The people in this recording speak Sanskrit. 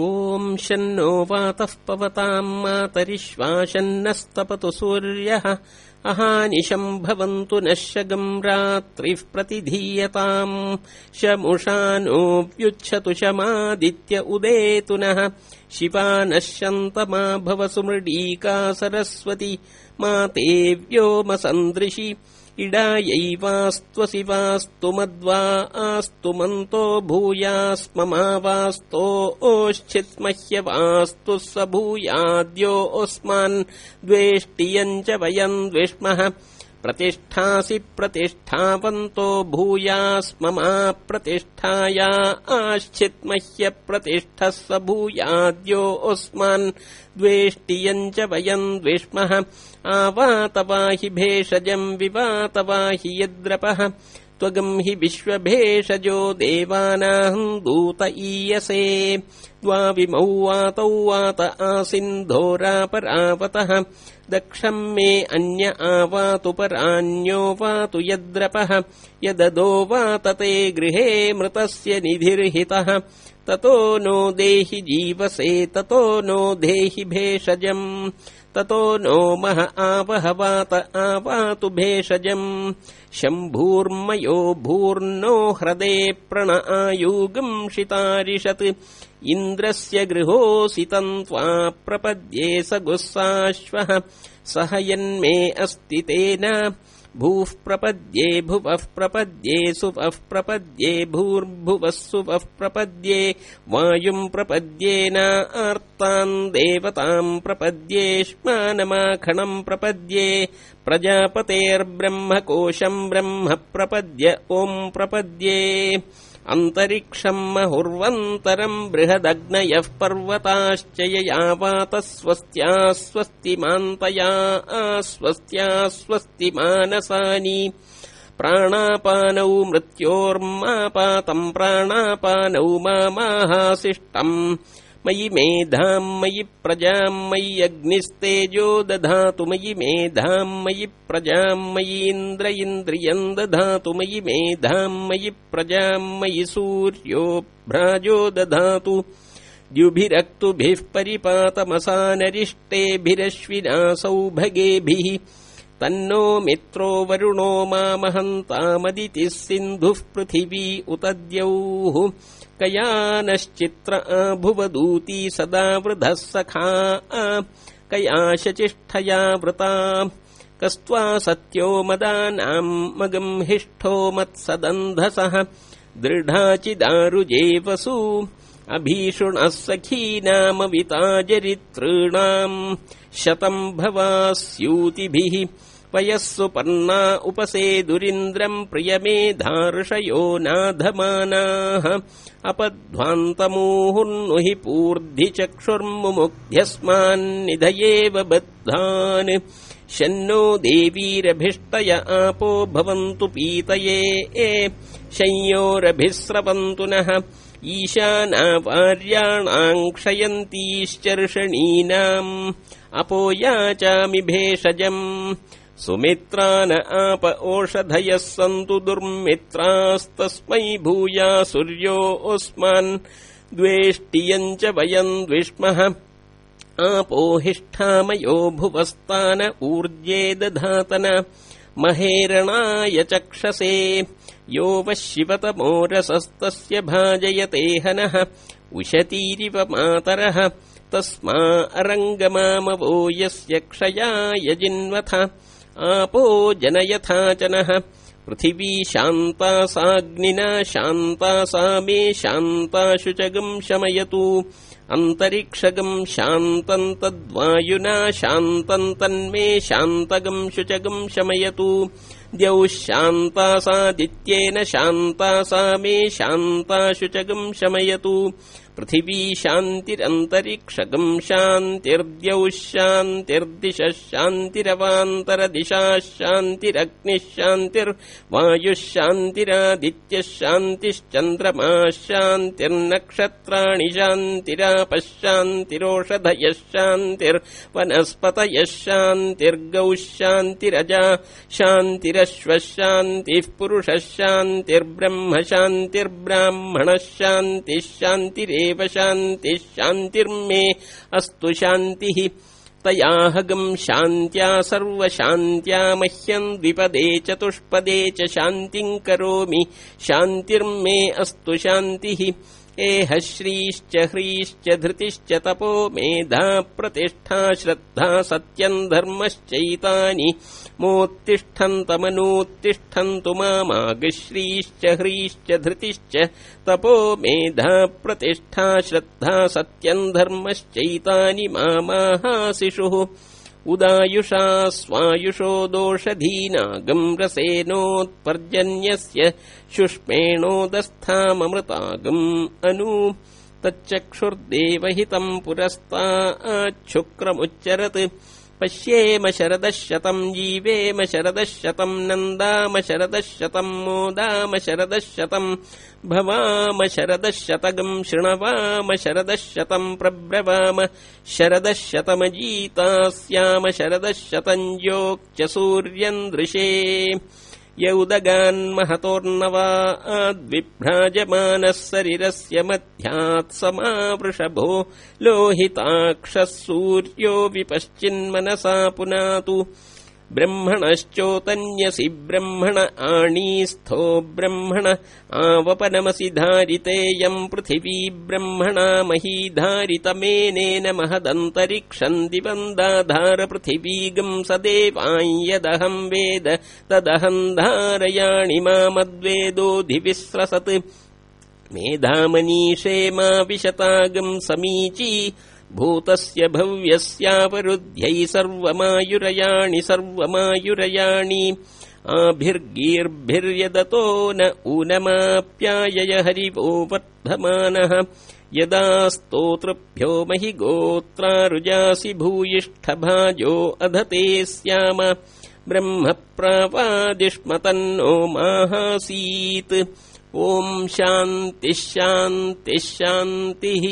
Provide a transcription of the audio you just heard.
ॐ शन्नो वातः पवताम् मातरिश्वाशन्नस्तपतु सूर्यः। अहानिशम् भवन्तु शगम् रात्रिः प्रतिधीयताम्। शमुषानोऽप्युच्छतु शमादित्य उदेतु नः शिवा नश्यन्तमा भव सुमृडीका सरस्वती। माते व्योमसन्दृशि इडायैवास्त्वसि वास्तु मद्वा आस्तु मन्तो भूयास्ममावास्तो ओश्चित्मह्यवास्तु स भूयाद्योऽस्मान् द्वेष्टियम् च वयम् द्विष्मः प्रतिष्ठासि प्रतिष्ठावन्तो भूयास्ममा प्रतिष्ठाया आश्चित्मह्यप्रतिष्ठः स भूयाद्योऽस्मान् द्वेष्टियम् च वयम् द्विष्मः। आवातवाहि भेषजम् विवातवाहि यद्रपः त्वगम् हि विश्वभेषजो देवानाम् दूत ईयसे। द्वाविमौ वातौ वात आसिन्धोरापरावतः दक्षम् मे अन्य आवातु परान्यो वातु यद्रपः। यददो वात ते गृहे मृतस्य निधिर्हितः ततो नो देहि जीवसे ततो नो देहि भेषजम् ततो नो मह आवहवात आवातु भेषजम्। शम्भूर्मयो भूर्नो ह्रदे प्रण आयुगम् शितारिषत् इन्द्रस्य गृहोऽसि तम् त्वा प्रपद्ये स गुस्साश्वः। सह यन्मे अस्ति तेन भूः प्रपद्ये भुवः प्रपद्ये सुवः प्रपद्ये भूर्भुवः सुवः प्रपद्ये वायुम् प्रपद्येन आर्ताम् देवताम् प्रपद्ये श्मानमाखणम् प्रपद्ये प्रजापतेर्ब्रह्मकोशम् ब्रह्म प्रपद्य ओम् प्रपद्ये अन्तरिक्षम् महुर्वन्तरम् बृहदग्नयः पर्वताश्च ययावातः स्वस्त्या स्वस्तिमान्तया आस्वस्त्या स्वस्ति मानसानि प्राणापानौ मृत्योर्मापातम् प्राणापानौ मामाहासिष्टम् मयि मेधाम् मयि प्रजाम् मय्यग्निस्तेजो दधातु मयि मेधाम् मयि प्रजाम् मयीन्द्र इन्द्रियम् दधातु मयि मेधाम् मयि प्रजाम् मयि सूर्यो भ्राजो दधातु। द्युभिरक्तुभिः परिपातमसानरिष्टेभिरश्विनासौ भगेभिः। तन्नो मित्रो वरुणो मामहन्तामदितिः सिन्धुः पृथिवी उत द्यौः कयानश्चित्र भुवदूती सदा वृधः सखा। कया शचिष्ठया वृता। कस्त्वा सत्यो मदानाम् मगम् हिष्ठो मत्सदन्धसः। दृढाचिदारुजेवसु अभीषुणः सखीनामविताजरितॄणाम् शतम् भवास्यूतिभिः पयः सुपर्णा उपसेदुरिन्द्रम् प्रियमेधार्षयो नाधमानाः। अपध्वान्तमूहुर्नु हि पूर्धि चक्षुर्मुमुग्ध्यस्मान्निधयेव बद्धान्। शन्नो देवीरभिष्टय आपो भवन्तु पीतये। शंयोरभिस्रवन्तु नः। ईशानावार्याणाम् क्षयन्तीश्चर्षणीनाम् अपो याचामि भेषजम् सुमित्रान आप ओषधयः सन्तु दुर्मित्रास्तस्मै भूया सूर्योऽस्मान् द्वेष्टियम् च वयम् द्विष्मः। आपोहिष्ठामयो भुवस्तान ऊर्जे दधातन। महेरणाय चक्षसे। यो वः भाजयते हनः। उशतीरिव मातरः। तस्मा अरङ्गमामवो यस्य क्षयाय जिन्वथ आपो जनयथा च नः पृथिवी शान्ता साग्निना शान्ता सा मे शान्ता शुचगम् शमयतु अन्तरिक्षगम् शान्तम् तद्वायुना शान्तम् तन्मे शान्तगम् शुचगम् शमयतु। द्यौः शान्ता सादित्येन शान्ता सा मे शान्ता शुचगम् शमयतु पृथिवी शान्तिरन्तरिक्षगम् शान्तिर्द्यौः शान्तिर्दिशः शान्तिरवान्तरदिशाः शान्तिरग्निः शान्तिर्वायुः शान्तिरादित्यः शान्तिश्चन्द्रमाः शान्तिर्नक्षत्राणि शान्तिरापः शान्तिरोषधयः शान्तिर्वनस्पतयः शान्तिर्गौः शान्तिरजा शान्तिर शान्तिरश्वः शान्तिः पुरुषः शान्तिर्ब्रह्म शान्तिर्ब्राह्मणः शान्तिः शान्तिः शान्तिर्मे अस्तु शान्तिः। तयाहगम् शान्त्या सर्वशान्त्या मह्यम् द्विपदे चतुष्पदे च शान्तिम् करोमि। शान्तिर्मे अस्तु शान्तिः एह श्रीश्च ह्रीश्च धृतिश्च तपो मेधा प्रतिष्ठा श्रद्धा सत्यम् धर्मश्चैतानि मोत्तिष्ठन्तमनोत्तिष्ठन्तु मामागश्रीश्च ह्रीश्च धृतिश्च तपो मेधा प्रतिष्ठा श्रद्धा सत्यम् धर्मश्चैतानि मामाहासिषुः उदायुषा स्वायुषो दोषधीनागम् रसेनोत्पर्जन्यस्य शुष्मेणोदस्थाममृतागम् अनु तच्चक्षुर्देवहितम् पुरस्ताच्छुक्रमुच्चरत् पश्येम शरदः शतम् जीवेम शरदः शतम् नन्दाम शरदः शतम् मोदाम शरदः शतम् भवाम शरदः शतगम् शृणवाम शरदः शतम् प्रब्रवाम शरदः शतमजीतास्याम योक्च सूर्यम् दृशे यौदगान्महतोर्नवा आद्विभ्राजमानः शरीरस्य मध्यात् समावृषभो लोहिताक्षः सूर्यो विपश्चिन्मनसा पुनातु ब्रह्मणश्चोतन्यसि ब्रह्मण आणीस्थो ब्रह्मण आवपनमसि धारितेयम् पृथिवी ब्रह्मणा मही धारितमेनेन महदन्तरिक्षम् दिवम् दाधार पृथिवीगम् सदेवाम् यदहम् वेद तदहम् धारयाणि मामद्वेदोऽधिविस्रसत् मेधामनीषे मा विशतागम् समीची भूतस्य भव्यस्यावरुध्यै सर्वमायुरयाणि सर्वमायुरयाणि आभिर्गीर्भिर्यदतो न ऊनमाप्यायय हरिवो वर्धमानः यदा स्तोतृभ्यो महि गोत्रारुजासि भूयिष्ठभाजो अधते स्याम। ब्रह्म प्रावादिष्मतन्नो माहासीत्। ॐ शान्तिः शान्तिः शान्तिः